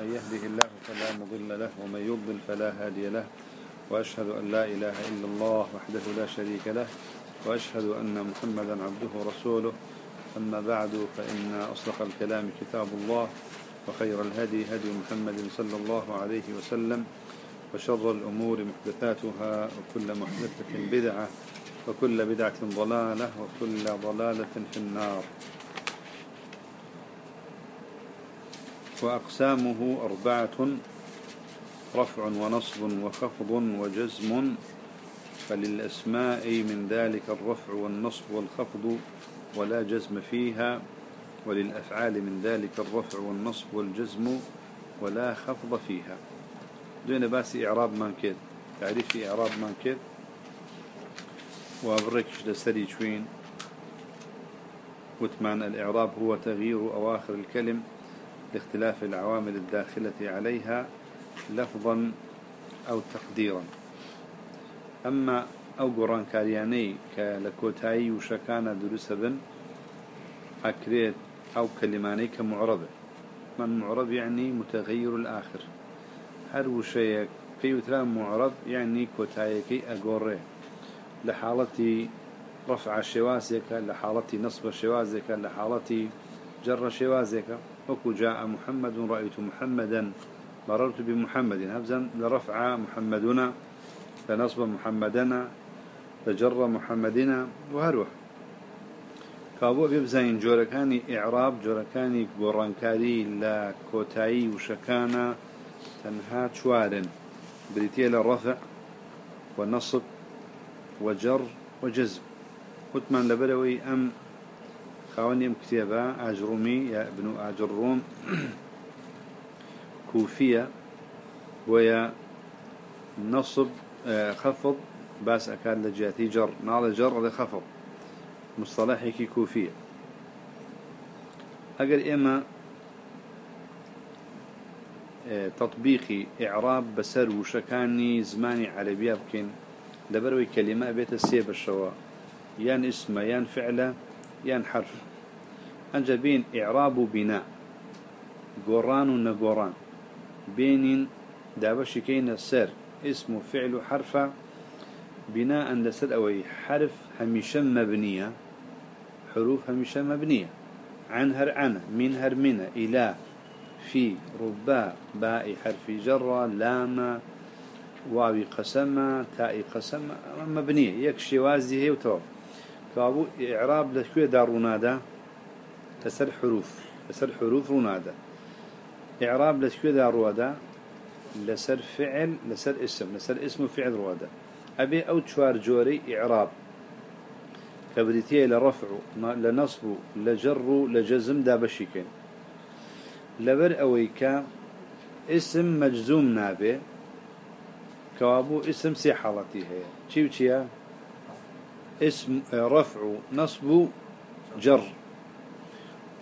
من يهده الله فلا مضل له ومن يضلل فلا هادي له وأشهد أن لا إله إلا الله وحده لا شريك له وأشهد أن محمدا عبده ورسوله. أما بعد فإن أصدق الكلام كتاب الله وخير الهدي هدي محمد صلى الله عليه وسلم وشر الأمور محدثاتها وكل محدثة بدعة وكل بدعة ضلالة وكل ضلالة في النار. وأقسامه أربعة رفع ونصب وخفض وجزم. فللأسماء من ذلك الرفع والنصب والخفض ولا جزم فيها. وللأفعال من ذلك الرفع والنصب والجزم ولا خفض فيها. دون بأس إعراب من كد تعريف إعراب من كد وابركش لسري شوين. وثمان الإعراب هو تغيير أواخر الكلم. لاختلاف العوامل الداخلة عليها لفظا أو تقديرا. أما أو قران كارياني كالكوتاي وشكانا درس بن أكريت أو كلماني كمعربة من معرب يعني متغير الآخر. هر وشيك كي يترام معرب يعني كوتايكي أقوري لحالتي رفع شوازك لحالتي نصب شوازك لحالتي جر شوازك وكو جاء محمد رأيت محمدا. مررت بمحمد هبزا لرفع محمدنا لنصب محمدنا لجر محمدنا وهروح. كابو بيبزين جوركاني إعراب جوركاني قرانكاري لا كوتاي وشكانا تنها شوارن. بريتيا للرفع والنصب وجر وجزم. كتمان لبلوي أم خاوني كتابة أجرمي يا ابن أجروم كوفية. ويا نصب آه، خفض. باس أكاد لجأتي جر. نال جر لخفض مصطلحي كوفية. أقل إما آه، تطبيقي إعراب بسر وشكاني زماني عربية بكين. لبروي كلمة بيت السيب الشواء يان اسم يان فعلة يان حرف. أنجبين إعراب بناء. قران ونقران بين دابش كين السر. اسم فعل حرف بناء لسر أوي. حرف هميشا مبنية حروف هميشا مبنية عن هر عن من هر من إلى في رباء باء حرف جر لام واوي قسم تاء قسم مبنية يكشي وازي هي فابو إعراب لشكوية دار رونادا لسر حروف لسر حروف رونادا. إعراب لشكوية دار رونادا لسر فعل لسر اسم لسر اسم فعل روادا. أبي أو تشوار جوري إعراب. كبريتية لرفع لنصب لجر لجزم دا بشيكين. لبر أويكا اسم مجزوم نابه. كوابو اسم سي هي. شي وشيا اسم رفع نصب جر.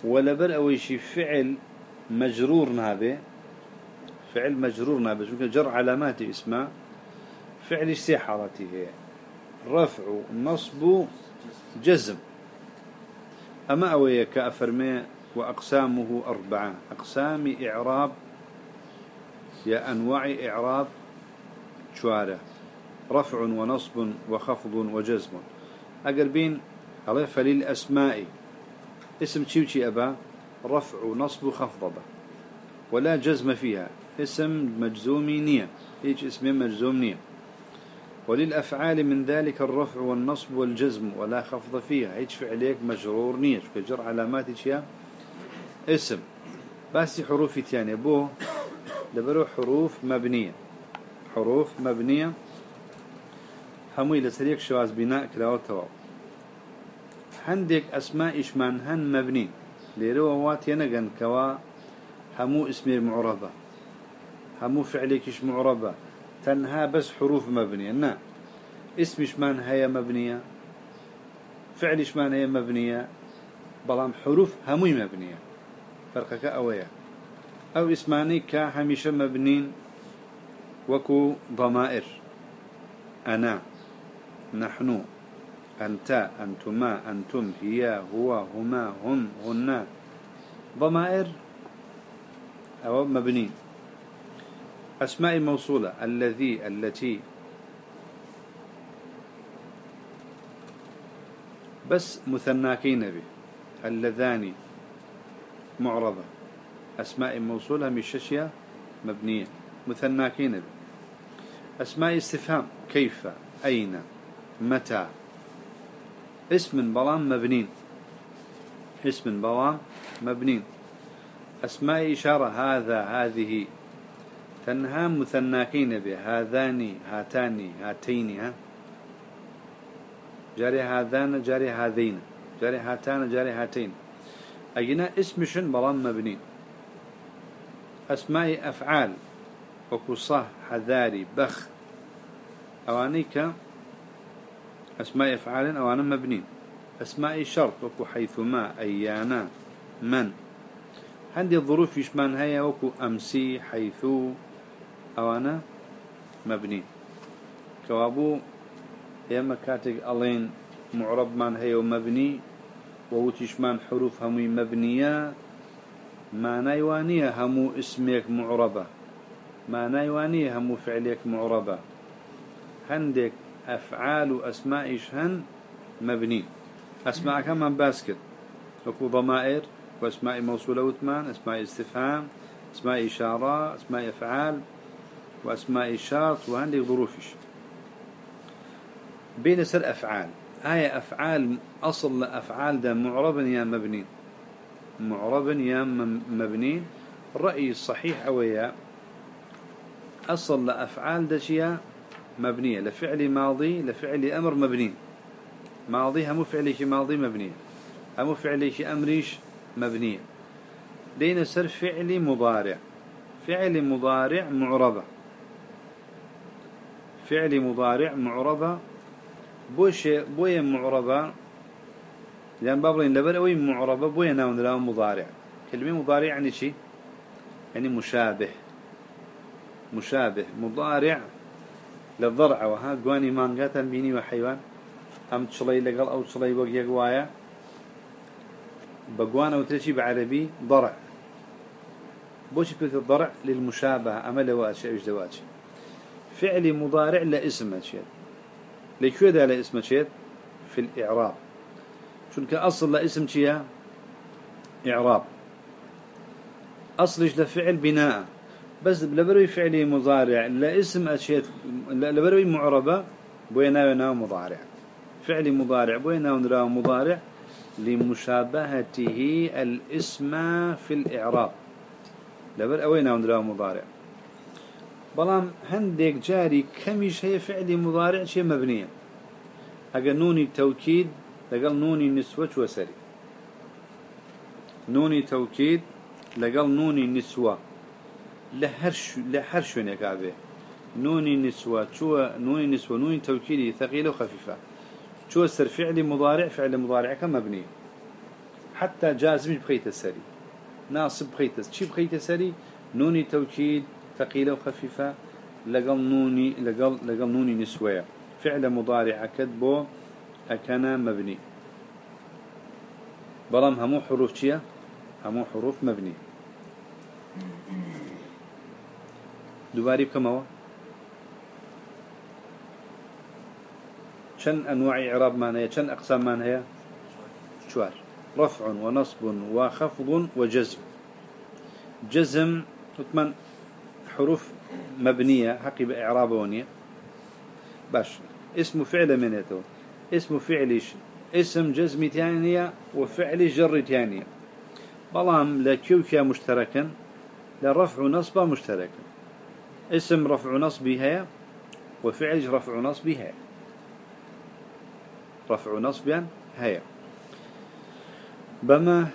ولبر أويشي فعل مجرور نابه. فعل مجرور نابه شو جر علامات اسمه. فعل حالتي هي رفع نصب جزم. أما أوي كأفرمي وأقسامه أربعة. أقسام إعراب يا أنواع إعراب شوارع. رفع ونصب وخفض وجزم. أقربين على فللأسماء اسم تشيوشي أبا؟ رفع نصب خفض ولا جزم فيها. اسم مجزومي نية. هيك اسم مجزوم نية. وللأفعال من ذلك الرفع والنصب والجزم ولا خفض فيها. هيك فعليك مجرور نية. كجر علامات يا. اسم. بس حروف ثانية. بو. دبرو حروف مبنية. حروف مبنية. هموي لسريك شواز بناء كلاو تواب عندك أسماء إشمان هن مبني لێرە وا تێنەگەن کەوا هەموو اسم معربە هەموو فعلێکیش معربە تەنها بەس حروف مبنییە نا اسمیشمان هەیە مبنییە فعلیشمان هەیە مبنییە بەڵام حروف هەمووی مبنییە فەرقەکە ئەوەیە ئەو اسمانەی کە هەمیشە مبنین وەکو ضمائر. أنا نحن أنت أنتما أنتم هي هو هما هم هن ضمائر أو مبنين أسماء موصولة. الذي التي. بس مثناكين به. اللذان. معربة أسماء موصولة من الششية مبنية. مثناكين به. أسماء استفهام. كيف؟ أين؟ متى؟ اسم بلام مبنين. اسم بلام مبنين. أسماء إشارة هذا هذه. تنهى مثناكين به هذان هاتان هاتين ها؟ جاري هذان جاري هذين. جاري هاتان جاري هاتين. أجنا اسمشن بلام مبنين؟ أسماء أفعال. وكصه حذاري بخ. أوانيك أسماء أفعال أوانا مبنين أسماء شرط وكو حيثما أيانا من. عندي الظروف يشمان هيا وكو أمسي حيثو أوانا مبنين كوابو ياما كاتك ألين معرب من هيا ومبني ووتشمان حروف همي مبنية ما نايوانية همو اسمك معربة. ما نايوانية همو فعليك معربة. هندك أفعال وأسماء هن مبني. أسماء كمان باسكت؟ وكو ضمائر وأسماء موصولة وثمان أسماء استفهام أسماء إشارة أسماء أفعال وأسماء شرط وعندك ظروفش بين سر أفعال. آية أفعال أصل أفعال ده معرب يا مبني. معرب يا مبني. الرأي الصحيح أويا أصل لأفعال ده شيء مبنية لفعل ماضي لفعل أمر مبني. ماضي هم شيء ماضي مبنية هم شيء أمريش مبنية لين سر فعل مضارع. فعل مضارع معربة. فعل مضارع معربة. بوش بويا معربة. لأن بابلين لبر أوي معربة بويا ناون لا مضارع. كلمة مضارع يعني شيء؟ يعني مشابه. مشابه. مضارع للضرع وها قواني مانقاتا بيني وحيوان أم تشلي لقل أو تشلي وقيا قوايا بقوانا وتشي بعربي ضرع بوش بيت الضرع للمشابهة أما لو أشياء دواج فعل مضارع لاسم أشياء لكيو ده لاسم أشياء في الإعراب. شو أصل لاسم شيء إعراب. أصلش لفعل بناء. بس لبروي فعلي مضارع لا اسم أشياء لبروي معربة بوينا ونا مضارع. فعلي مضارع بوينا ونا مضارع لمشابهته الاسم في الإعراب. لبر أوينا ونا مضارع. بلام هندك جاري كمش هي فعلي مضارع شيء مبنية أجا نوني توكيد لقال نوني نسوة وسري. نوني توكيد لقال نوني نسوة. لهرش لهرش نكابه نوني نسوة شو نوني نسوة نوني توكيدي ثقيلة وخفيفة شو سر فعل مضارع فعل مضارع كم مبني حتى جازم بخيت السري ناصب بخيت شي بخيت السري نوني توكيد ثقيلة وخفيفة لقل نوني لقل لقل نوني نسوة فعل مضارع كتبه أكنا مبني بلام همو حروف شيا همو حروف مبني دوباري بكم شن أنواع إعراب ما هي شن أقسام ما هي شوار رفع ونصب وخفض وجزم جزم. ثمان حروف مبنية حقي بإعراب ونية باش اسم فعل من يتو اسم فعلش اسم جزم ثانية وفعل جر ثانية بلام لكيوكيا مشتركا لرفع نصب مشتركا اسم رفع نصبها وفعل رفع نصبها رفع نصب هيا بما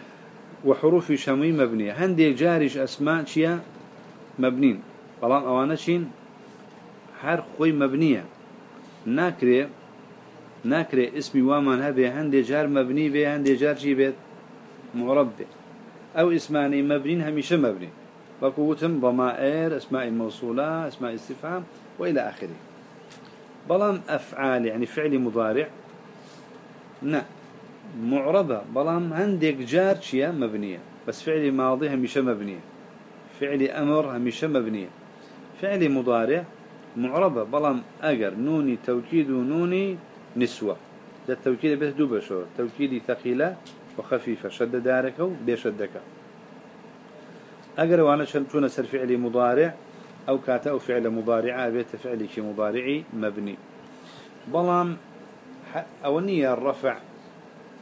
وحروف شمي مبنية. هندي جارش أسماء شيا مبنين. طالما أوانا شين حرف خوي مبنية. ناكري ناكري اسمي وامان هبي هندي جار مبني بي هندي جار شي بيت معرب أو اسماني مبنين هميشه مبني. وكوتم ضمائر أسماء الموصولة أسماء استفهام وإلى آخره. بلام أفعال يعني فعل مضارع. نا معربة بلام هندك جار شيا مبنية. بس فعل ماضي هميشه مبنية. فعل أمر هميشه مبنية. فعل مضارع. معربة بلام أجر نوني توكيد ونوني نسوة. ده التوكيد بس دوبة شو؟ توكيدي ثقيلة وخفيفة. شد دارك بيشدك. أجر وأنا شلتون سر فعل مضارع أو كاتا أو فعل مضارع بيت فعل شي مضارعي مبني. بلام أولنية الرفع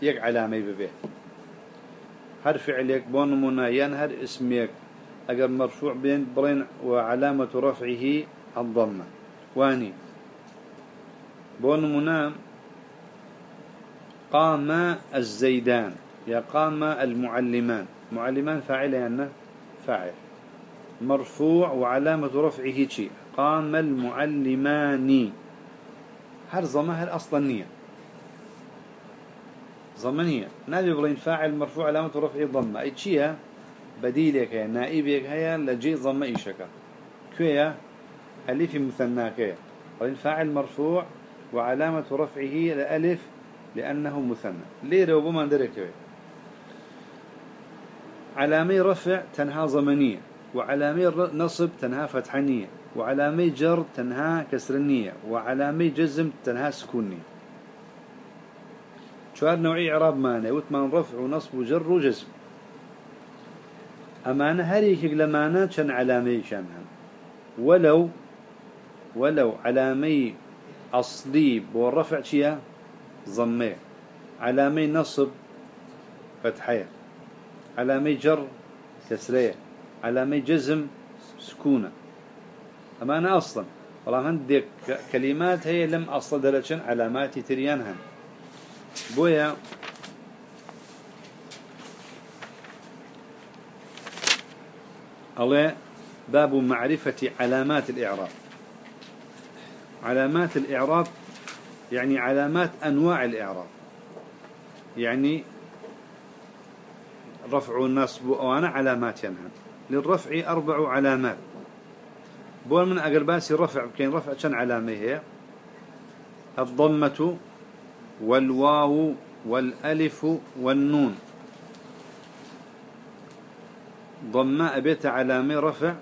يك علامة ببه هر فعلك بون منا ينهر اسمك أجر مرفوع بين برين وعلامة رفعه الضمة. واني. بون منا قام الزيدان يا قام المعلمان. معلمان فاعل يعني فاعل. مرفوع وعلامة رفعه شيء. قام المعلمان. هر ظمهر أصلا نية؟ ضمنية نادي بلين فاعل مرفوع علامة رفعه ضمة. أي شيء بديلك نائبك هيا لجي ضمة إيشك كويا ألف مثناك بلين فاعل مرفوع وعلامة رفعه الألف لأنه مثنى. ليه لو بما درك علامي رفع تنها ضمنية وعلامي نصب تنها فتحنية وعلامي جر تنها كسرنية وعلامي جزم تنها سكونية. شوار نوعي إعراب مانا وثمان رفع ونصب وجر وجزم. أمانة هريك لمانا كان علامي شانها. ولو ولو علامي أصلي والرفع شيا؟ ضمية علامي نصب فتحية. علامي جر كسرية علامي جزم سكونة. أمانة أصلا والله عندك كلمات هي لم أصل دلتشن علامات تريانها بويا. الله باب معرفة علامات الإعراب. علامات الإعراب يعني علامات أنواع الإعراب. يعني رفع النصب وأنا علامات ينهى للرفع أربع علامات. بول من أقرباسي رفع كين رفع كان علامة هي. الضمة والواو والألف والنون. ضماء بيت علامة رفع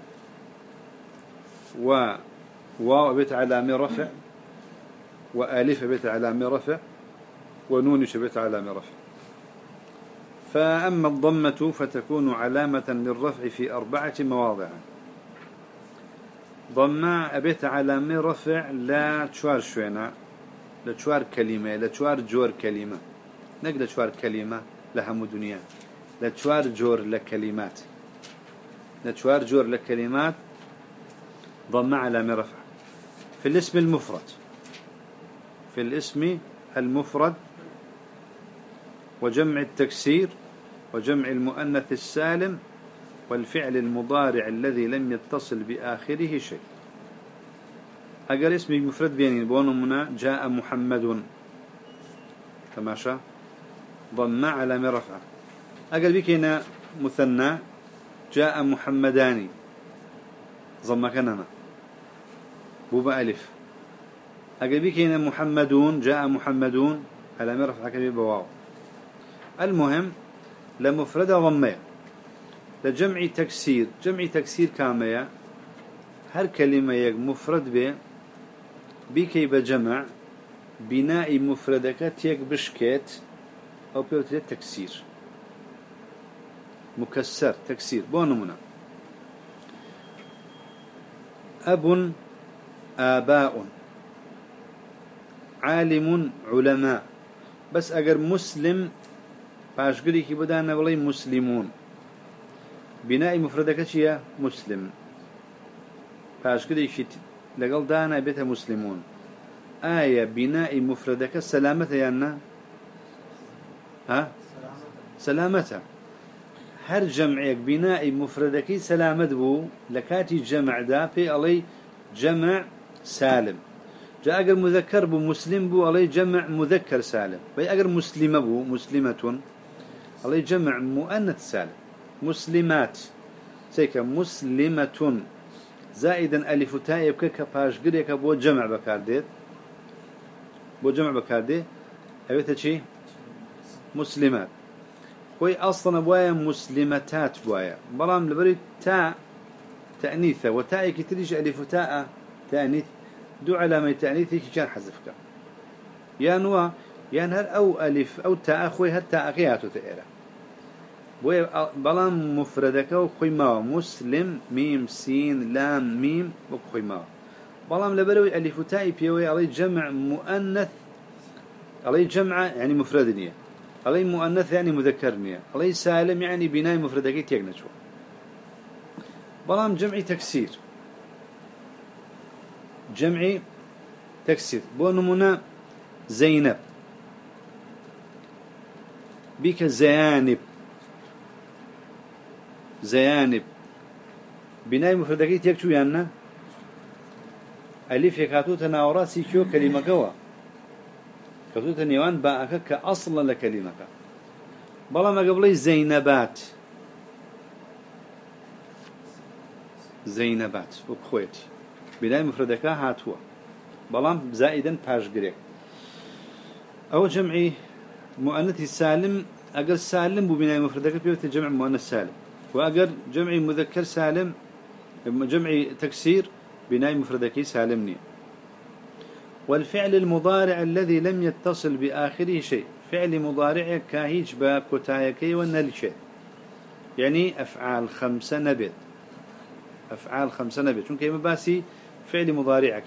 و واو بيت علامة رفع وألف بيت علامة رفع ونون بيت علامة رفع. فأما الضمة فتكون علامة للرفع في أربعة مواضع. ضماء بيت علامة رفع لا تشوار شوينا لشوار كلمة لشوار جور كلمة. نقل لشوار كلمة لهم دنيا لشوار جور لكلمات لشوار جور لكلمات ضم على مرفع في الاسم المفرد. في الاسم المفرد وجمع التكسير وجمع المؤنث السالم والفعل المضارع الذي لم يتصل بآخره شيء. أجر اسمي مفرد بيني منا جاء محمد. تماشى ضم على مرفع. أجر بك هنا مثنى. جاء محمدان. ضم كنما بوبا ألف. أجر بك هنا محمدون. جاء محمدون. على مرفع كبير بواو. المهم لمفرد ضمية لجمع تكسير. جمع تكسير كامية. هر كلمة يك مفرد به بيكي بجمع. بناء مفردك تيك بشكيت. أو بيوتي تكسير. مكسر. تكسير. بونمنا أب آباء عالم علماء. بس أجر مسلم باشقري كي بدانا والله مسلمون. بناء مفردك شيء مسلم. كي لقل دانا بيتها مسلمون. آية بناء مفردك سلامة يانا ها؟ سلامتها هر جمعيك بناء مفردك سلامة بو لكاتي جمع دا في علي جمع سالم. جاء أجر مذكر بو مسلم بو علي جمع مذكر سالم. في أجر مسلمة بو مسلمة علي جمع مؤنث سالم. مسلمات. سيك مسلمة. زائدا ألف تاء يبكى كباش قريك بو جمع بكارديت. بو جمع بكاردي أبيتها شي؟ مسلمات. خوي أصلا بوايا مسلمتات بوايا. بلام لبري تاء تأنيثة. وتاء كتريج ألف تاء تأنيث. دو علامة تأنيث كان حذفك. يا يا نهر أو ألف أو تاء أخوي هتا أخياتو تأيرا بلام مفردك وخوي ما مسلم ميم سين لام ميم وخوي ما لبروي ألف تاء بيوي علي جمع مؤنث علي جمع يعني مفردنية علي مؤنث يعني مذكرنية علي سالم يعني بناء مفردك تيغنشو بلام جمعي تكسير جمعي تكسير بو نمونا زينب بك زيانب. زيانب. بناء مفردكي تيكتو يانا. ألف يكاتو تناورا سيكيو كلمة كوا كاتو تنيوان باءك كأصلا لكلمة بلا ما قبلي زينبات. زينبات. وكخويت بناء مفردك هاتوا. بلام زائدا باش قريك أو جمعي مؤنث سالم أقل سالم ببناء مفردك بيوت جمع مؤنث سالم. وأقل جمعي مذكر سالم جمعي تكسير بناء مفردك سالمني. والفعل المضارع الذي لم يتصل بآخره شيء. فعل مضارع كاهيج باكوتايكي ونالشيء يعني أفعال خمسة نبت. أفعال خمسة نبت. شون كيما باسي فعل مضارعك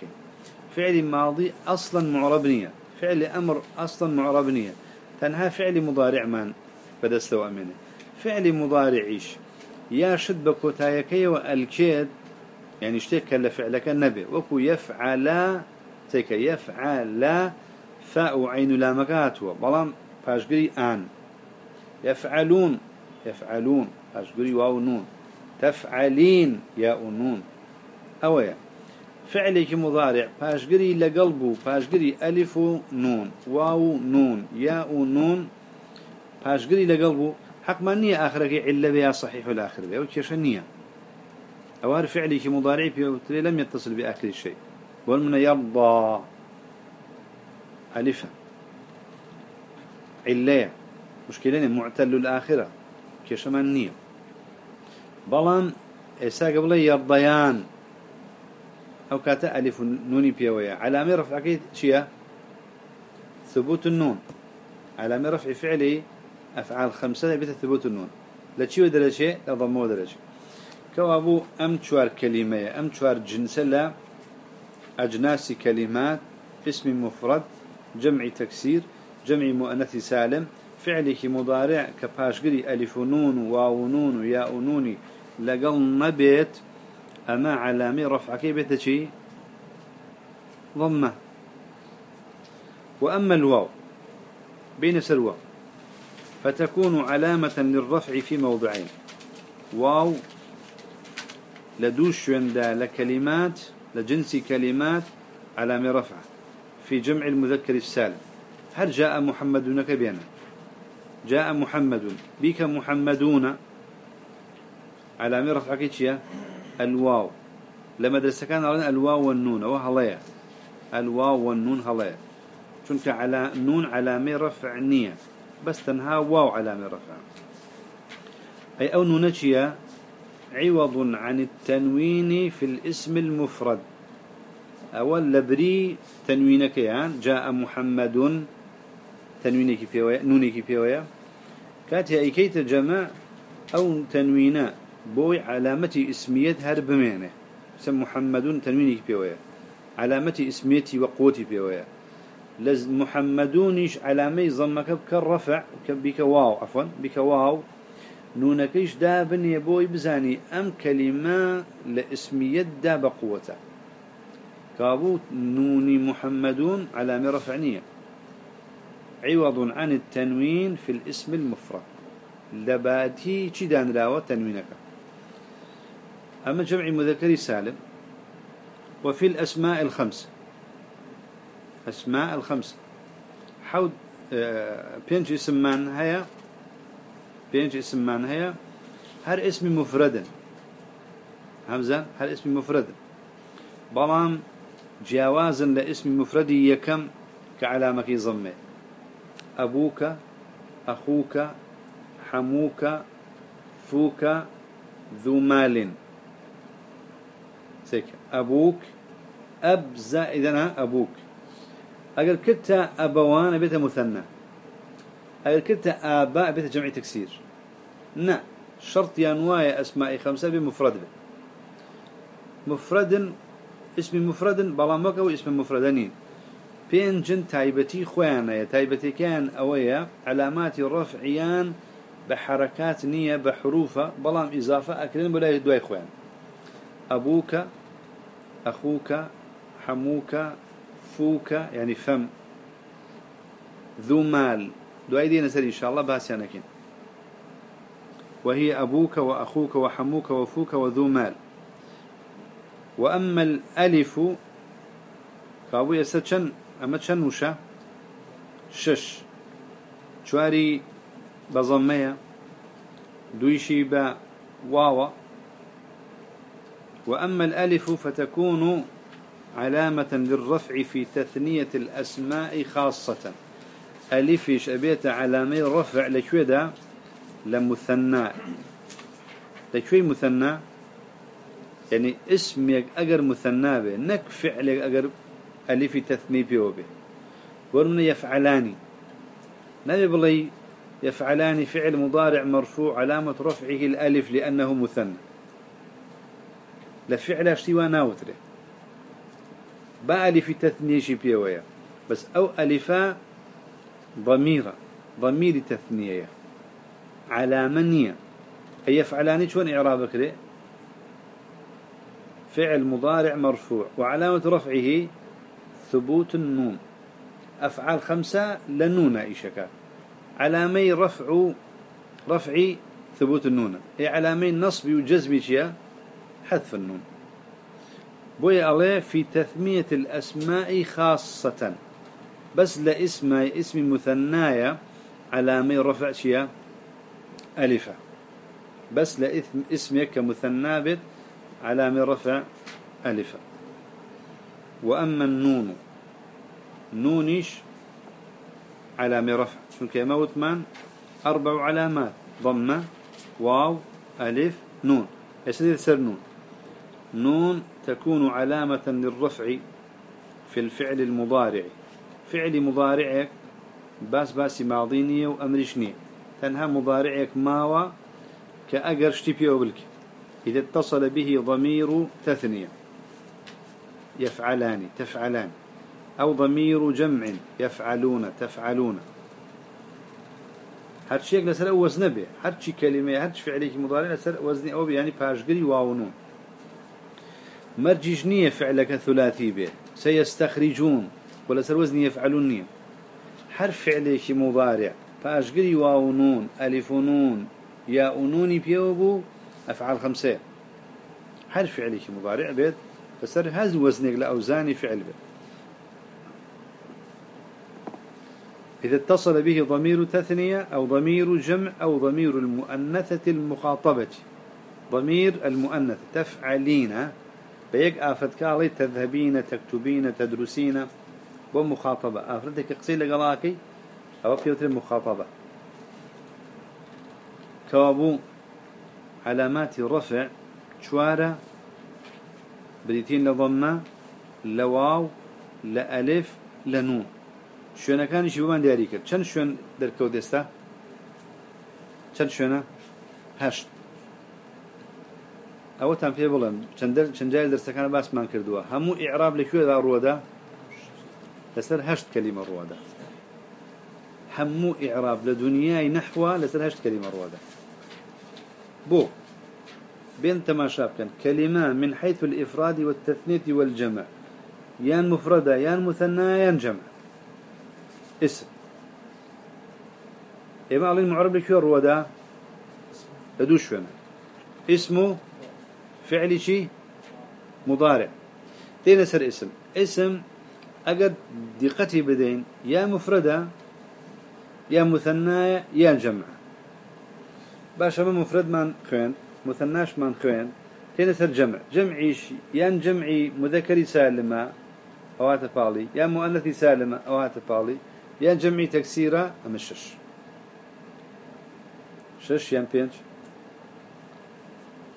فعل ماضي أصلا معربنية فعل أمر أصلا معربنية تنها فعل مضارع من؟ بدستو أمنه. فعل مضارعيش يا شد بكوتايكي وألكيد يعني اشتك لفعلك النبي. وكو يفعل تيك يفعل فاء عين لامكاتوا بلام باشقري آن. يفعلون يفعلون باشقري واو نون. تفعلين يا نون أويا. فعلك مضارع. باشقري لقلبه باشقري ألف نون. واو نون. ياء نون. باشقري لقلبه حق ما نية آخرك علة بها صحيح الآخر بها. وكيش النية؟ أوار فعلك مضارع لم يتصل بآخر الشيء. والمن يرضى. ألفا علة مشكلة معتل الآخرة. كيش ما بلان. إسا قبل يرضيان. أو كاتا ألف نوني بيوية علامة رفع أكيد شيء ثبوت النون. علامة رفع فعلي أفعال خمسة بيت ثبوت النون. لا شيء درجة لا ضمو درجة كوابو أم شوار كلمة أم شوار جنس لا. أجناس كلمات اسم مفرد جمع تكسير جمع مؤنث سالم. فعلك مضارع كباشقري ألف نون واو نون ياء نوني لقل نبيت أما علامة رفع كيف شيء ضمة. وأما الواو بين سلوى فتكون علامة للرفع في موضعين. واو لدوش عندا لكلمات لجنس كلمات علامة رفع في جمع المذكر السالم. هل جاء محمدون كبينا جاء محمد بك محمدون علامة رفع كيتشيا الواو. لما درس كان رأينا الواو والنون وهلايا الواو والنون هلايا شنك على نون علامة رفع نية بس تنها واو علامة رفع. أي أو نونتشيا عوض عن التنوين في الاسم المفرد. أول لبري تنوينك يعني جاء محمد تنوينك في نونك في ويا. كاتي أي كيت الجمع أو تنوينا بوي علامة اسمية هرب معنى سم محمد تنوينك بيويا علامة اسميتي وقوتي بيويا لز محمدونيش علامة ضمك كالرفع بك واو عفوا بك واو. نونكيش دابن يبوي بزاني أم كلمة لاسمية داب قوته كابو نوني محمدون علامة رفعنية عوض عن التنوين في الاسم المفرد. لباتي تشدان راوة تنوينك أما جمع مذكر سالم وفي الأسماء الخمس. أسماء الخمس. حود بينج اسمان هيا؟ بينج اسمان هيا؟ هر اسم مفردا همزة هر اسم مفردا بلام جوازا لاسم مفرد يكم كعلامة ضمه أبوك أخوك حموك فوك ذو مال سيك أبوك أب زائدنا أبوك. أقل كتا أبوان بيت مثنى. أقل كتا آباء بيت جمع تكسير. نا شرط ينوايا أسماء خمسة بمفرد مفرد اسم مفرد بلامك أو اسم مفردنين. بين جن تايبتي خوانا تايبتي كان أويا علامات رفعيان بحركات نية بحروفة بلام إضافة أكلين بلا دواي خوان أبوك أخوك حموك فوك يعني فم. ذو مال. دواي دي نسأل إن شاء الله باسيانكين. وهي أبوك وأخوك وحموك وفوك وذو مال. وأما الألف كابو يستشن أما تشن وشا شش. شواري بضمية. دويشي با واوا. وأما الألف فتكون علامة للرفع في تثنية الأسماء خاصة. ألفش أبيت علامة رفع لكودا لمثنى. لكوي مثنى. يعني اسمك أجر مثنى به نك فعلك أجر ألف تثني به. ورمنا يفعلاني. نبي بلي يفعلان فعل مضارع مرفوع علامة رفعه الألف لأنه مثنى. لفعل اشتوى ناوتره. بألف تثنية بيويا بس أو ألفا ضميرة ضمير تثنية. علامنية. أي يفعلان شون إعرابك ليه فعل مضارع مرفوع. وعلامة رفعه ثبوت النون. أفعال خمسة لنون إيشكا علامي رفع رفع ثبوت النون. أي علامي نصب وجزم شيا حذف النون. بوي عليه في تثمية الأسماء خاصة. بس لاسم اسم مثنايا علامي رفع شيا ألفة بس لاسم اسمك كمثنى علامي رفع ألفة وأما النون نونش علامة رفع. شو كما وثمان؟ أربع علامات ضمة واو ألف نون. يسدي سر نون؟ نون تكون علامة للرفع في الفعل المضارع. فعل مضارعك باس باس ماضينية وأمرشنية تنها مضارعك ماوى كأجر شتبي وبلك إذا اتصل به ضمير تثنية. يفعلان تفعلان. أو ضمير جمع يفعلون تفعلون. هر شيء لسر وزن به هر كلمة شيء فعليك مضارع لسر وزن أو يعني باشقري واونون مرجج نية فعلك ثلاثي به؟ سيستخرجون. ولا سر وزن يفعلون حرف فعليك مضارع باشقري واونون ألف نون. يا أنوني بيوبو أفعال خمسة. حرف فعليك مضارع بيت فسر هز وزنك لأوزاني فعل بيت. إذا اتصل به ضمير تثنية أو ضمير جمع أو ضمير المؤنثة المخاطبة. ضمير المؤنث تفعلين بە یەک ئافرەتکاڵی تەذهبینە تەکتوبینە تەدروسینە بۆ مخاطبە. ئافرەتێکی قسەی لەگەڵاکەی ئەوە پێوترێت مخاطبە. کەوا بوو علاماتی ڕفع چوارە بریتین لە ضەممە لە واو لە ئەلف لە نوون شوێنەکانیشی بمان دیاری کرد. چەند شوێن دەرکەوت دێستا چەند شوێنە؟ هەشت. ئەوەتان پێ بڵێم چەندجای دەرسەکانە باسمان کردووە. هەموو ئیعراب لەکوێدا ڕووەدا؟ لەسەر هەشت کەلیمە ڕووەدا. هەموو ئیعراب لە دنیای نەحوە لەسەر هەشت کەلیمە ڕووەدا. بۆ بين تماشا بكن كلمة من حيث الإفراد والتثنية والجمع. يان مفردة يان مثنى يان جمع. اسم. إما علي المعرب لك الرودا لدوش فينا اسمه فعلي شي؟ مضارع. تين سر اسم. اسم أقد دقتي بدين. يا مفردة يا مثنى يا جمع. باشا ما مفرد من خوين مثناش من خوين. تين سر جمع. جمعي يا جمعي مذكري سالمة أوات بالي يا مؤنثي سالمة أوات بالي يان جمعي تكسيرة أم الشش. شش يان بينج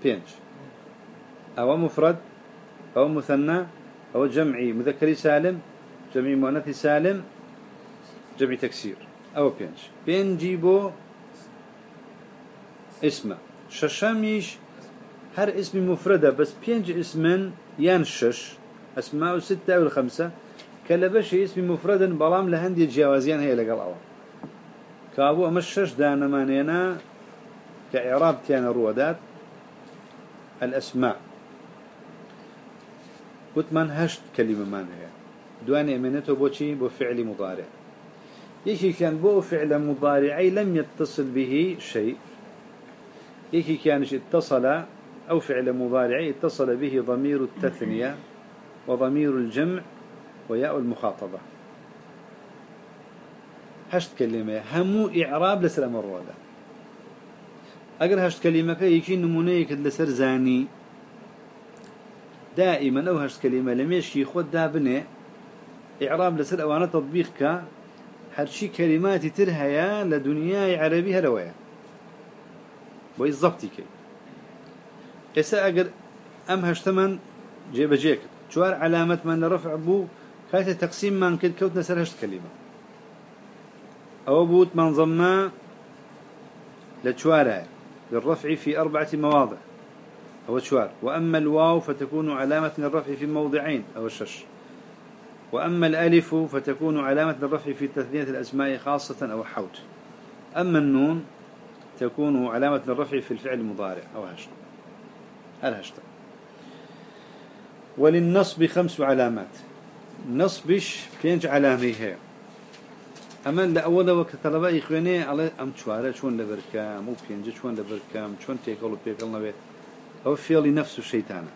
بينج أو مفرد أو مثنى أو جمعي مذكر سالم جمعي مؤنث سالم جمعي تكسير. أو بينج. بينجي بو اسمه. ششميش هر اسم مفردة بس بينج اسم ينشش أسماء ستة أو الخمسة كلبش اسم مفردا بلام لهندي الجوازيان هي لقل أول. كابو أمشش دانا مانينا كإعراب تيانا روادات الأسماء. قلت من هشت كلمة ما هي. دواني أمنته بوشي بفعل مضارع. يكي كان بو فعل مضارعي لم يتصل به شيء. يكي كان اتصل أو فعل مضارعي اتصل به ضمير التثنية وضمير الجمع وياء المخاطبة. هشت كلمة. همو إعراب لسر أمر أقر هشت كلمة يكي نمونيك لسر زاني. دائما أو هشت كلمة لم يشي خود دابنه إعراب لسر أوانا تطبيقك هرشي كلمات ترهيا لدنيا عربي هروايا ويزبطي كي. إسا أقر أم هشتمن جيب جيك. شوار علامة من رفع بو كانت تقسيم من كد كوتنا سر هشت كلمة. أو بوت من ضمنا لتشوارها للرفع في أربعة مواضع. أو شوار وأما الواو فتكون علامة للرفع في موضعين أو الشش. وأما الألف فتكون علامة للرفع في تثنية الأسماء خاصة أو حوت. أما النون تكون علامة للرفع في الفعل المضارع أو هشت الهشت وللنصب خمس علامات. نصبش بينج علامة هي. أما لأول وقت طلبة إخواني على أم شوارع شون لبركة مو بينج شون لبركة شون تيكل بيكل نبي أو فيلي نفس الشيطان.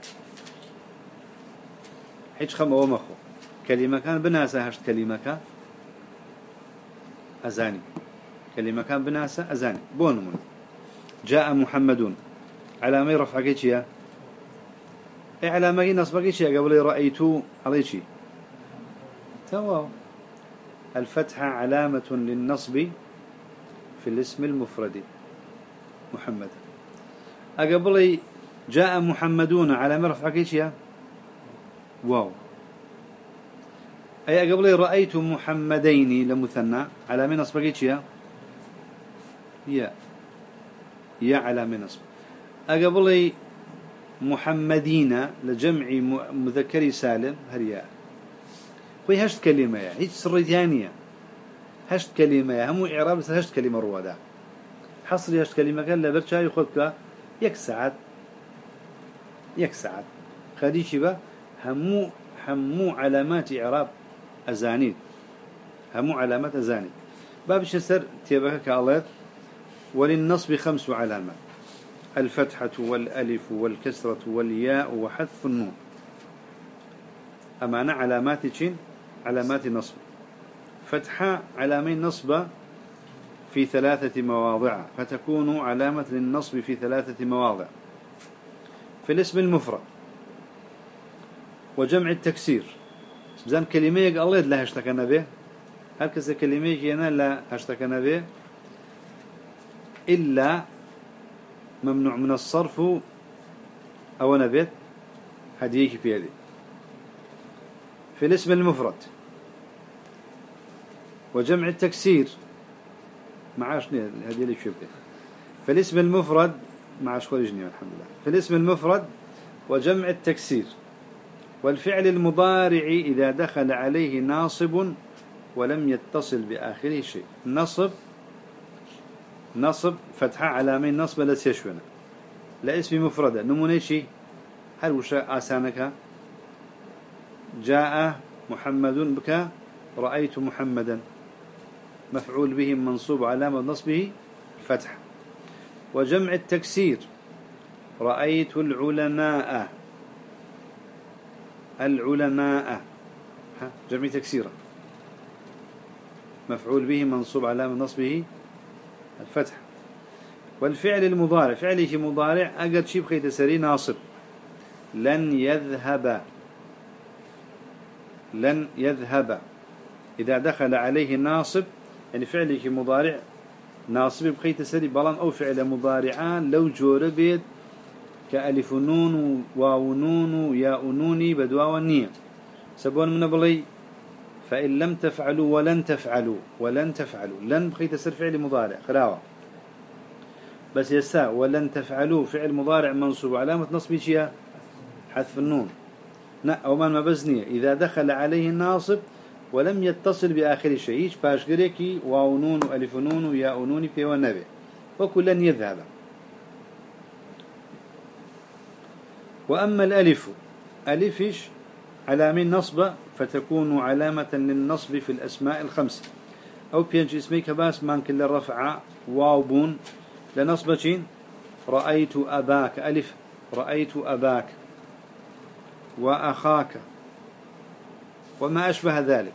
هيج خم أو مخو كلمة كان بناسة هشت كلمة كان أزاني. كلمة كان بناسة أزاني. بونمون جاء محمدون. علامة رفع كيشيا إيه علامة نصب كيشيا قبل رأيتو على شيء تمام. الفتحة علامة للنصب في الاسم المفرد. محمد. أقبلي جاء محمدون على مرفع كيشيا واو. أي قبل رأيت محمدين لمثنى على من كيشيا يا؟ يا. على من أقبل محمدين لجمع مذكر سالم. هريا خوي هشت كلمة يا. هيك سر ثانية. هشت كلمة يا. هم إعراب هشت كلمة روادا حصر هشت كلمة قال لا برشا يخذك يك ساعات يك ساعات. خديش بقى همو همو علامات إعراب أزانيد همو علامات أزانيد باب الشسر تيبك كالله وللنصب خمس علامات. الفتحة والألف والكسرة والياء وحذف النون. أمانة علامات شين؟ علامات نصب. فتحة علامين نصب في ثلاثة مواضع. فتكون علامة للنصب في ثلاثة مواضع. في الاسم المفرد. وجمع التكسير. زين كلمة الله لا اشتكنا به. كذا كلمة ينا لا اشتكنا به. إلا ممنوع من الصرف أو نبت هديك في يدي في الاسم المفرد. وجمع التكسير. معاش هذه اللي في الاسم المفرد معاش كل جنيه الحمد لله. في الاسم المفرد وجمع التكسير والفعل المضارع إذا دخل عليه ناصب ولم يتصل بآخره شيء. نصب نصب فتحة علامين نصب لا سيشونا لا اسم مفردة. نموني شيء؟ هل وشاء آسانك؟ جاء محمد بك رأيت محمدا. مفعول به منصوب علامة نصبه فتح وجمع التكسير. رأيت العلماء. العلماء. جمع تكسيرا. مفعول به منصوب علامة نصبه الفتح. والفعل المضارع فعله مضارع أقد شيء بخيت سري ناصب. لن يذهب. لن يذهب. إذا دخل عليه ناصب يعني فعله مضارع ناصب بخيت سري بلان أو فعل مضارعان لو جور بيت كألف نون واو نون ياء نوني بدوا والنية سبون من بلي فإن لم تفعلوا ولن تفعلوا ولن تفعلوا. لن بقي تسر فعل مضارع خلاوة. بس يسا ولن تفعلوا فعل مضارع منصوب. علامة نصب شيء؟ حذف النون. لا أو ما مبزنية إذا دخل عليه الناصب ولم يتصل بآخر شيء هيش باشقريكي واو نون وألف نون وياء وكلن يذهب. وأما الألف ألفش علامة نصب فتكون علامة للنصب في الأسماء الخمسة أو بينج اسمي كباس مان كل رفع واو بون. لنصبة رأيت أباك ألف رأيت أباك. وأخاك. وما أشبه ذلك.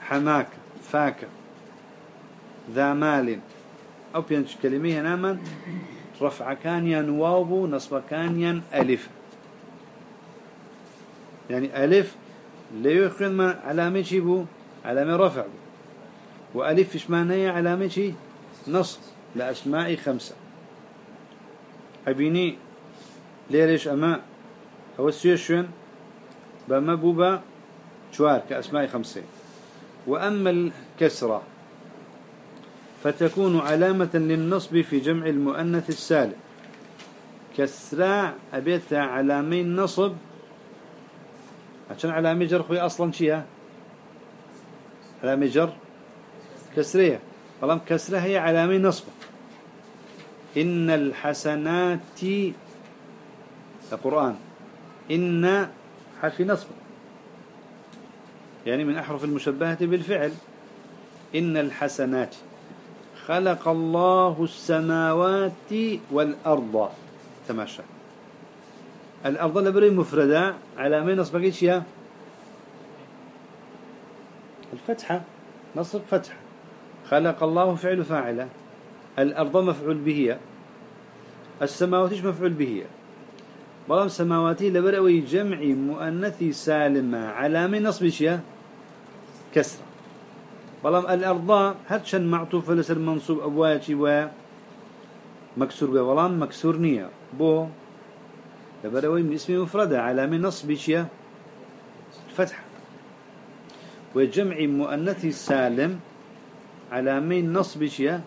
حماك فاك ذا مال. أو بينج كلمة هنا رفع كان واو نصب كان ألف. يعني ألف لا يخرج ما علامة بو علامة رفع بو. وألف فيش معناه علامة شي؟ نصب. لأسماء خمسة. أبيني ليش أما. هو السيشن بما بوبا شوار كأسماء خمسة. وأما الكسرة فتكون علامة للنصب في جمع المؤنث السالم. كسرة أبيت علامين نصب عشان علامة جر خوي أصلا شيء علامة جر؟ كسرية. طالما كسرة هي علامة نصب. إن الحسنات القرآن. إن حرف نصب. يعني من أحرف المشبهة بالفعل. إن الحسنات خلق الله السماوات والأرض. تماشى. الأرض لبري مفردة على مين نصب يا الفتحة نصب فتحة. خلق الله فعل فاعلة. الأرض مفعول به. السماوات مفعول به؟ بلام سماواتي لبرأوي جمع مؤنثي سالمة. على من نصب يا كسرة بلام الأرض هرشن معطوفة لسر منصوب أبواجي و مكسور بلام مكسور نية بو لبروي من اسم مفردة على من نصب شيا الفتح وجمع مؤنث سالم على من نصب شيا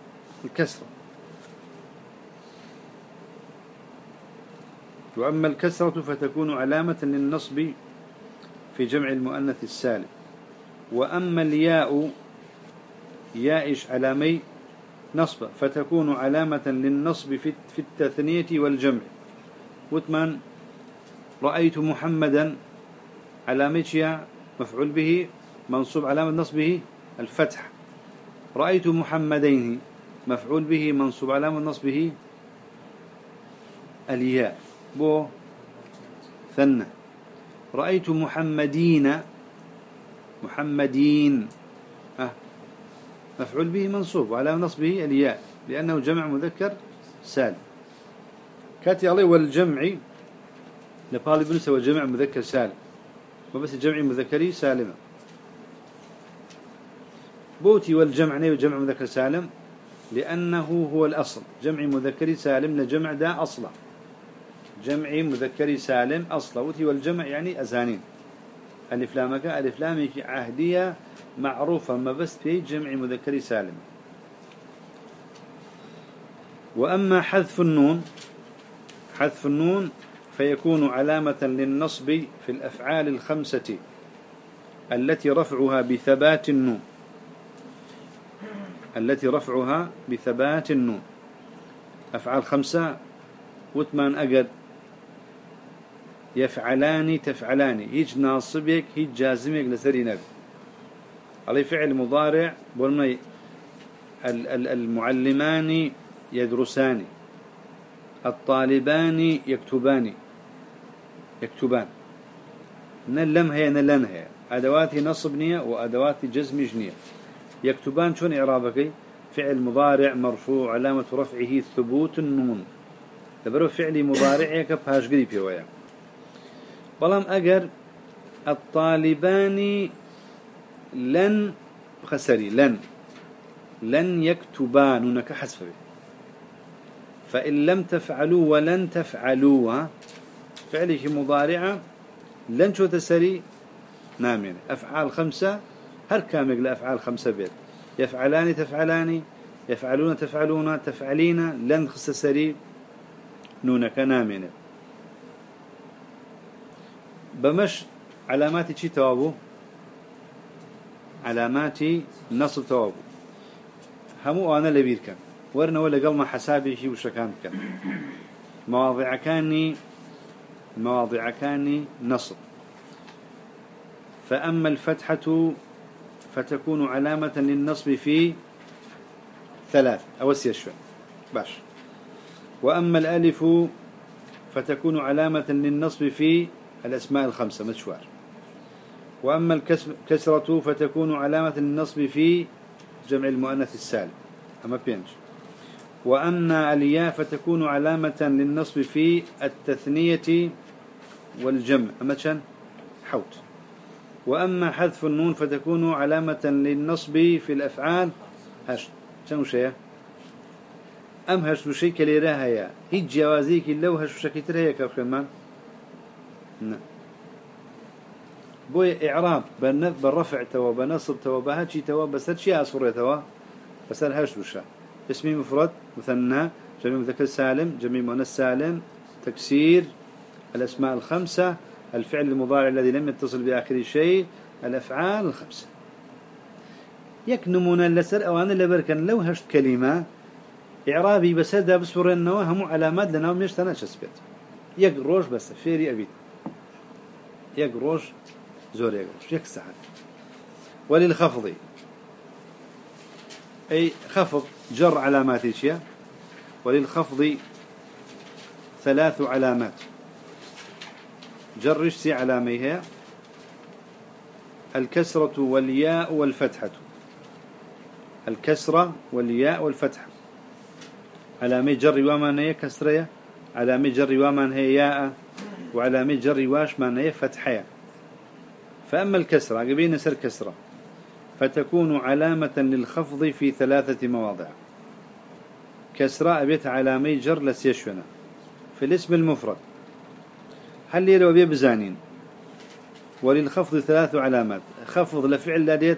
الكسرة وأما الكسرة فتكون علامة للنصب في جمع المؤنث السالم. وأما الياء يائش علامي نصب فتكون علامة للنصب في التثنية والجمع. وثمان رأيت محمدا علامة مفعول به منصوب علامة نصبه الفتح. رأيت محمدين مفعول به منصوب علامة نصبه الياء. بو ثنى رأيت محمدين محمدين. أه مفعول به منصوب وعلامة نصبه الياء لأنه جمع مذكر سالم كاتي عليه والجمع نبالي بنسى والجمع مذكر سالم وبس جمع مذكري سالمة بوتي والجمع نيو جمع مذكر سالم لأنه هو الأصل. جمع مذكري سالم لجمع دا أصلا. جمع مذكري سالم أصلا. بوتي والجمع يعني أزانين. ألف لامك ألف لامك عهدية معروفة ما بس في جمع مذكري سالم. وأما حذف النون حذف النون فيكون علامة للنصب في الأفعال الخمسة التي رفعها بثبات النون. التي رفعها بثبات النون. أفعال خمسة وثمان أقد يفعلان تفعلان. هيج ناصبك هيج جازمك لسري نبي علي فعل مضارع بولمي المعلمان يدرسان. الطالبان يكتبان. يكتبان. نلم هي نلن هي أدوات نصب نية وأدوات جزم جنية يكتبان شون إعرابك فعل مضارع مرفوع علامة رفعه ثبوت النون. تبرو فعل مضارع كبهاش قريب يويا بلام أجر الطالبان لن خسري لن. لن يكتبان هناك حسفه فإن لم تفعلوا ولن تفعلوا فعله مضارعة لن شو تسري نامين أفعال خمسة هر كامل لأفعال خمسة بيت يفعلان تفعلان يفعلون تفعلون تفعلين لن خسسري نونك نامين بمش علامات شي توابو؟ علامات نصب توابو. همو أنا لبير كان ورنا ولا قال ما حسابي شي وشكان كان مواضع كاني مواضع كاني نصب. فأما الفتحة فتكون علامة للنصب في ثلاث. أو شوي. باش. وأما الألف فتكون علامة للنصب في الأسماء الخمسة مشوار. وأما الكسرة فتكون علامة للنصب في جمع المؤنث السالم. أما بينج. وأما الياء فتكون علامة للنصب في التثنية والجمع. أما شان حوت. وأما حذف النون فتكون علامة للنصب في الأفعال. هش شنو شيء؟ أم هش شيء كليرها هي هي جوازيك لو هش شكتر هي كمان نعم بوي إعراب بالرفع توا بنصب توا بهاتشي توا بس هاتشي أصفر توا؟ بس هاش وشا اسمي مفرد مثنى جميع مذكر سالم جميع مؤنث سالم تكسير الأسماء الخمسة الفعل المضارع الذي لم يتصل بآخر شيء الأفعال الخمسة. يك نمونا لسر أو أنا لبركن لو هشت كلمة إعرابي بس هذا بسور النواه هم علامات لنا مش تناشسبت يك روش بس فيري أبيت. يك روش زور يك روش يك ساعة. وللخفض أي خفض جر علامات إيشيا وللخفض ثلاث علامات. جر سي علاميها. الكسرة والياء والفتحة. الكسرة والياء والفتحة. علامة جر وما هي كسرية علامة جر وما هي ياء. وعلامة جر واش هي فتحية فأما الكسرة قبين نسر كسرة؟ فتكون علامة للخفض في ثلاثة مواضع. كسرة أبيت علامة جر لسيشونا في الاسم المفرد. هل يلو بيه بزانين؟ وللخفض ثلاث علامات. خفض لفعل لديت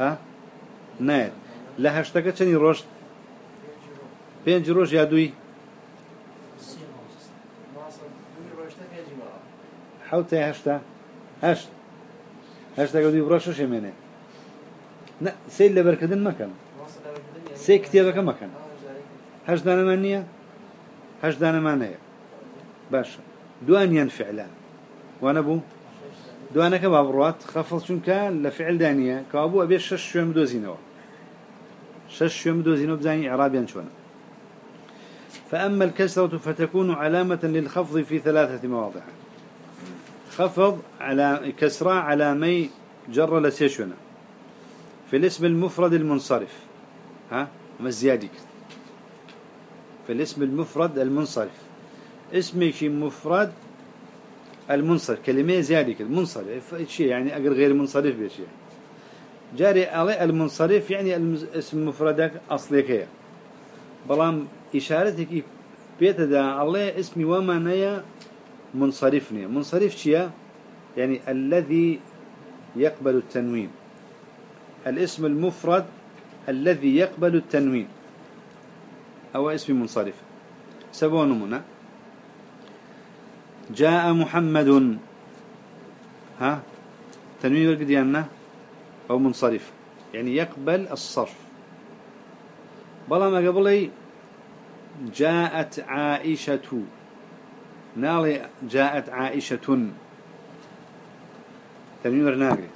ها؟ نايت. لا هشتكت شني رشد بين جروش يا دوي؟ حوت هشتا هشت. هشتا قدي بروش شو منه لا سي اللي بركدن مكان سي كتابك مكان هشت دانا مانية هشت دانا مانية باش دوانيا فعلا. وأنا بو؟ دوانا كباب روات. خفض شون كان لفعل دانية. كابو أبي شش شو مدوزينه. شش شو مدوزينه بزاني إعرابيا شونا. فأما الكسرة فتكون علامة للخفض في ثلاثة مواضع. خفض على كسرة علامي جر لسيشنا في الاسم المفرد المنصرف. ها؟ ما زيادك في الاسم المفرد المنصرف. اسمي شيء مفرد المنصرف. كلمة زيادة المنصرف. شيء يعني أقر غير منصرف بشيء جاري علي المنصرف يعني اسم مفردك أصلي كيا بلام إشارتك بيت دا الله اسمي وما نيا منصرفني. منصرف شيء يعني الذي يقبل التنوين. الاسم المفرد الذي يقبل التنوين. أو اسم منصرف. سبون منا جاء محمد. ها؟ تنوين القديانة أو منصرف. يعني يقبل الصرف. بلا ما قبلي جاءت عائشة. نالي جاءت عائشة. تنوين ورناقري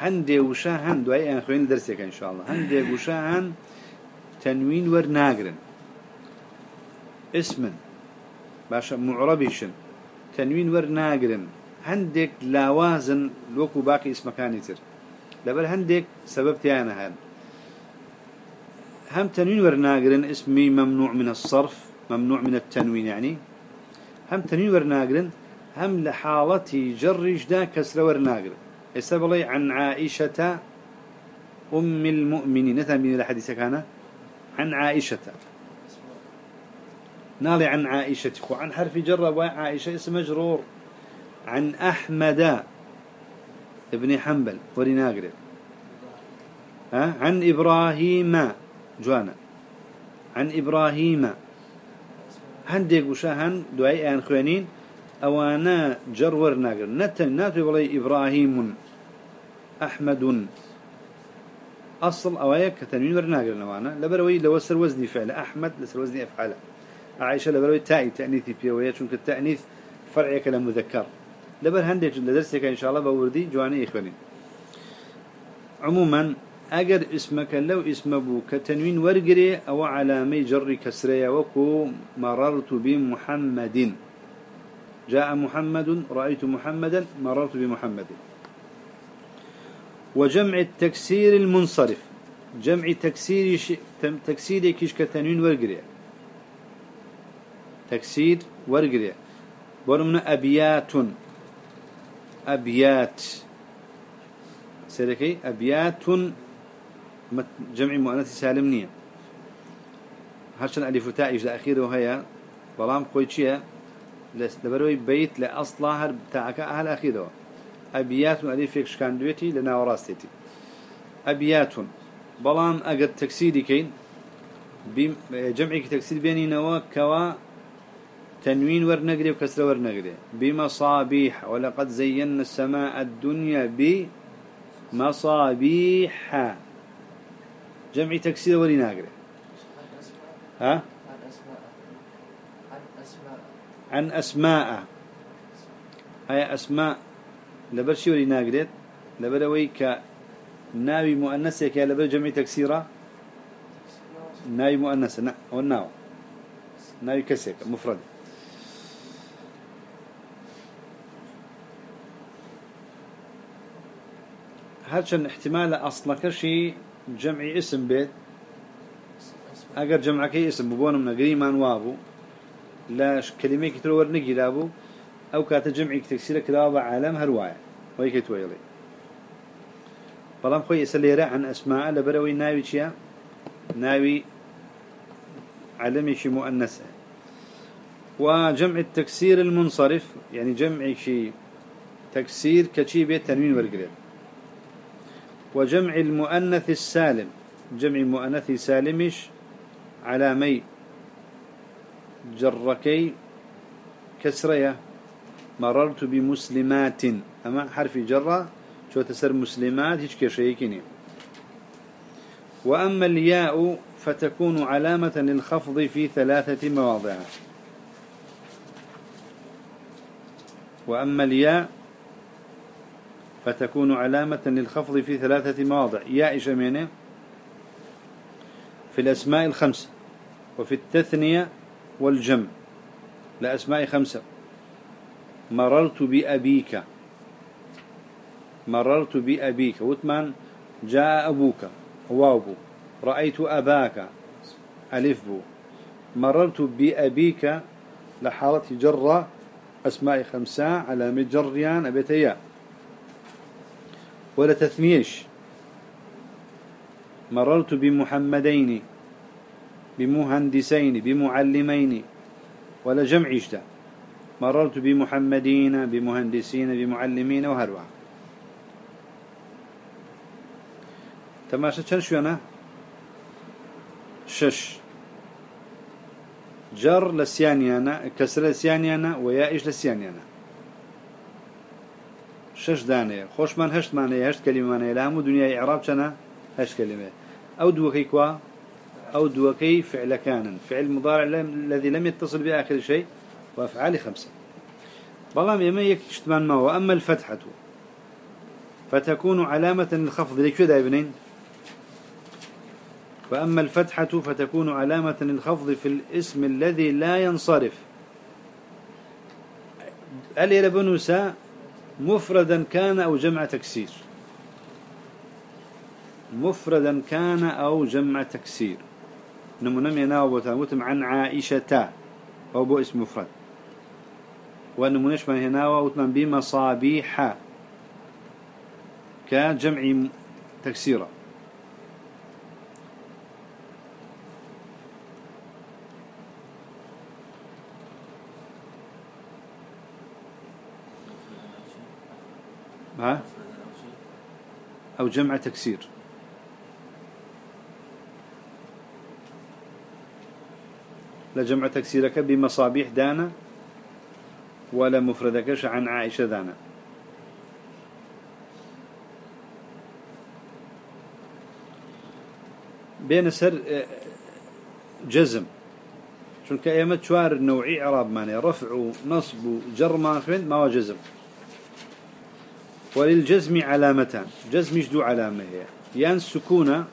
هندي وشا هندو أي أنا خوين درسك إن شاء الله. هندي وشا هن تنوين ورناقرن اسم باشا معربيشن. تنوين ورناقرن هندك لاوازن لوكو باقي اسم مكاني تر. لبل هندك سبب تيانا هان هم تنوين ورناقرن اسمي ممنوع من الصرف ممنوع من التنوين يعني. هم تنوين ورناقرن هم لحالتي جرج دا كسر ورناقرن. السبب عن عائشة أم المؤمنين. نثم من الحديث كان؟ عن عائشة. نالي عن عائشة وعن حرف جر عائشة اسم مجرور. عن أحمد ابن حنبل ورناقر ها؟ عن إبراهيم. جوانا. عن إبراهيم. هندێک وشە هەن دوای ئەیان خوێنین ئەوانە جەڕوەەر ناگرن نەتەن ناتوێ بڵێ ئیبراهیم ئەحمد أصل أوايا كتنوين ورناقر نوانا لبروي لو سر وزني فعل أحمد لسر وزني أفعال عائشة لبروي تاء تأنيثي بيوية شنك التأنيث فرعي كلام مذكر لبر هندك لدرسك إن شاء الله بوردي جواني إخواني عموما أجر اسمك لو اسم أبو كتنوين ورقري أو علامي جر كسرية وكو مررت بمحمد. جاء محمد رأيت محمدا مررت بمحمد. وجمع التكسير المنصرف. جمع تكسير ش... تكسير كيش كتنوين ورقري. تكسير ورقري. ورمنا أبيات. أبيات. سيركي؟ أبيات. جمع مؤنث سالم نية. هرشن ألف تاء إجزاء أخيره وهي بلام خويتشيا لبروي بيت لأصلها تاعك أهل أخيره. أبيات ألف يكش كان دويتي لنا وراستيتي أبيات بلام أجد تكسيدي كين. جمع تكسيد بيني نوا كوا تنوين ورنقري وكسر ورنقري. بمصابيح. ولقد زينا السماء الدنيا بمصابيح جمع تكسير ولي ناقرة ها؟ عن أسماء. هاي أسماء. لبرشي ولي ناقرة لبروي ك ناوي مؤنثة كي لبر جمع تكسيرة ناوي مؤنثة نا والناو ناوي كسيك مفرد. هرشن احتمال أصلا كشي جمع اسم بيت اگر جمع كي اسم ببون من قريمان وابو لا كلمة كتير ورنقي لابو أو كات جمع تكسير كلاب عالم هرواية وهيك تويلي بلام خوي يسليرا عن اسماء لبروي ناوي شيا ناوي علمي شي مؤنثة وجمع التكسير المنصرف يعني جمع شي تكسير كشي بيت تنوين ورقريب وجمع المؤنث السالم. جمع المؤنث سالمش علامي جركي كسرية. مررت بمسلمات. أما حرف جرة شو تسر مسلمات هيش كشيكيني. وأما الياء فتكون علامة للخفض في ثلاثة مواضع. وأما الياء فتكون علامة للخفض في ثلاثة مواضع. ياء شمينة في الأسماء الخمسة وفي التثنية والجمع لأسماء خمسة. مررت بأبيك. مررت بأبيك. وثمان جاء أبوك. واو. رأيت أباك. ألف بو. مررت بأبيك. لحالة جرة أسماء خمسة على مجريان أبيتيا ولا تثنيش مررت بمحمدين بمهندسين بمعلمين ولا جمع ده مررت بمحمدين بمهندسين بمعلمين وهروا تماشى كان شو أنا شش. جر لسياني أنا كسر لسياني أنا ويا إيش لسياني أنا شش دانه خوش من هشت معنی هشت کلمه معنی لامو دنیا إعراب چنا هشت كلمة أو دوكي كوا أو دوكي فعل كان فعل مضارع الذي لم يتصل بآخر شيء وأفعال خمسة. بلام يما يكشتمان ما هو أما الفتحة. فتكون علامة للخفض. لك شو ابنين وأما الفتحة فتكون علامة للخفض في الاسم الذي لا ينصرف. ألي لبنوسا مفردا كان أو جمع تكسير. مفردا كان أو جمع تكسير. نمنم يناو بتامتم عن عائشة أو بو اسم مفرد. ونمنش من هنا وتمن بمصابيح كجمع تكسيرا ها؟ أو جمع تكسير. لجمع تكسيرك بمصابيح دانا ولا مفردكش عن عائشة دانا. بين سر جزم. شون كأيامة شوار نوعي عراب ماني رفع نصب جر ما ما هو جزم. وللجزم علامتان. جزم يجدو علامة هي؟ يان سكونة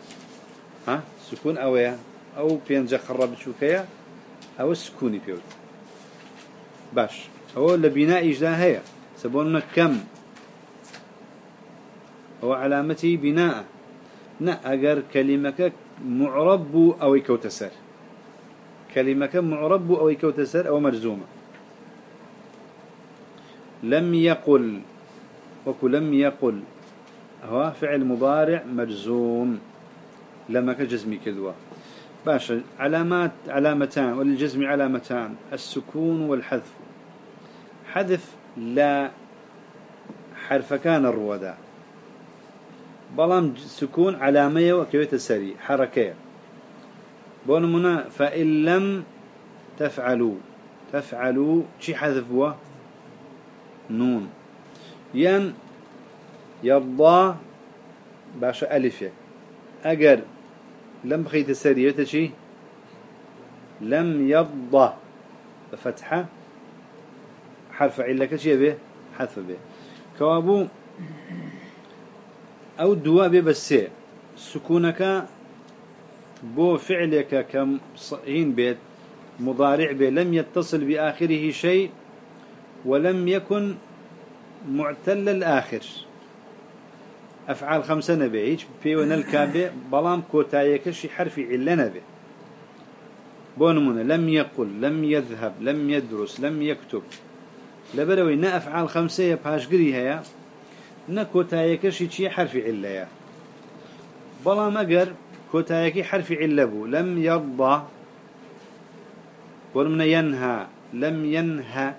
ها؟ سكون أويا أو بينجا خرب شوكيا أو السكوني بيوت. باش. هو لبناء إجداء هي؟ سبونا كم. هو علامتي بناء. نا أجر كلمة معرب أو يكوتسر كلمة معرب أو يكوتسر أو مرزومة. لم يقل وكو لم يقل. هو فعل مضارع مجزوم لما كجزمي كذوة باشا علامات علامتان. وللجزم علامتان. السكون والحذف. حذف لا حرف كان الرودا بلام سكون علامية وكيوت السري حركة. بونمنا فإن لم تفعلوا. تفعلوا شي حذف نون. ين يرضى باشا ألف. أجر لم بخيت السرية شي لم يرضى فتحة. حرف علة شي به حذف به. كوابو أو الدواء به بس. سكونك بو فعلك كم صحين بيت. مضارع به. لم يتصل بآخره شيء ولم يكن معتل الآخر أفعال خمسة نبي هيج في ونلكابي بلام كوتايكشي حرف علة نبي. بونمونا لم يقل لم يذهب لم يدرس لم يكتب. لبروي نا أفعال خمسة يبهاش قري هيا نا كوتايكشي شي حرف علة يا. بلام أقر كوتايكي حرف علة بو لم يرضى بونمونا ينهى لم ينهى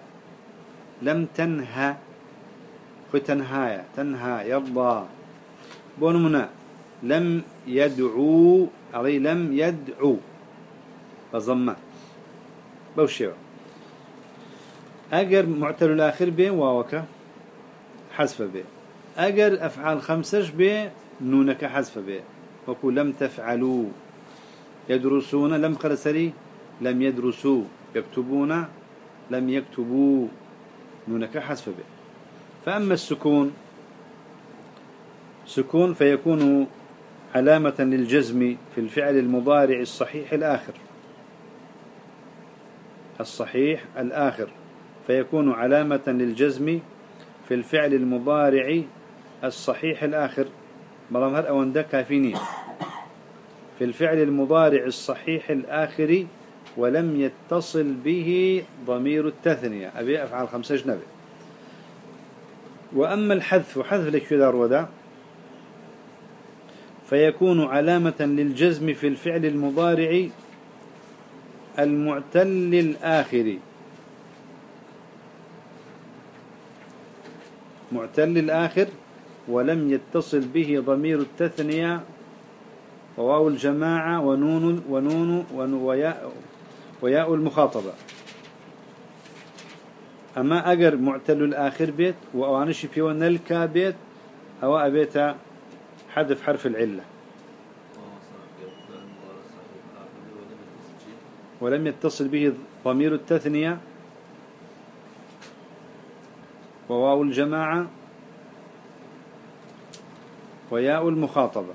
لم تنهى. فتنهايا تنهى يرضى بونمنا لم يدعو علي لم يدعو. بضمة بوشيو أجر معتل الآخر به واوك حذف به أجر أفعال خمسة به نونك حذف به وكو لم تفعلوا. يدرسون لم قرسري لم يدرسوا. يكتبون لم يكتبوا. نونك حذف به فأما السكون سكون فيكون علامة للجزم في الفعل المضارع الصحيح الآخر. الصحيح الآخر. فيكون علامة للجزم في الفعل المضارع الصحيح الآخر. بلام هر أوان كافيني. في الفعل المضارع الصحيح الآخر ولم يتصل به ضمير التثنية. أبي أفعل خمسة جنبه وأما الحذف حذف لك دار ودا فيكون علامة للجزم في الفعل المضارع المعتل الآخر. معتل الآخر ولم يتصل به ضمير التثنية. وواو الجماعة ونون ونون وياء, وياء المخاطبة. أما أجر معتل الآخر بيت وأوانش في ونلكا بيت أو أبيت حذف حرف العلة. ولم يتصل به ضمير التثنية. وواو الجماعة. وياء المخاطبة.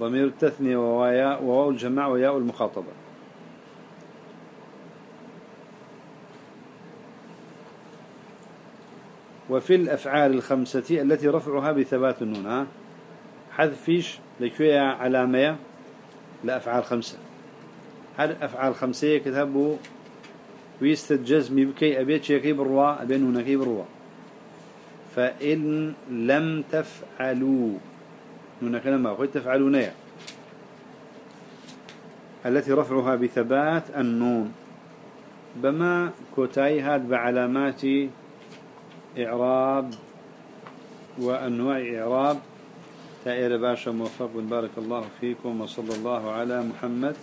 ضمير التثنية وواو الجماعة وياء المخاطبة. وفي الأفعال الخمسة التي رفعها بثبات النون ها؟ حذف فيش لكوية علامة لأفعال خمسة. هل أفعال خمسة كتبوا ويست الجزم بكي أبيت شيكي بروا أبين نونكي بروا فإن لم تفعلوا نونك لما أخذ تفعلون التي رفعها بثبات النون. بما كوتاي هاد بعلامات إعراب وأنواع إعراب. تائر باشا موفق بارك الله فيكم وصلى الله على محمد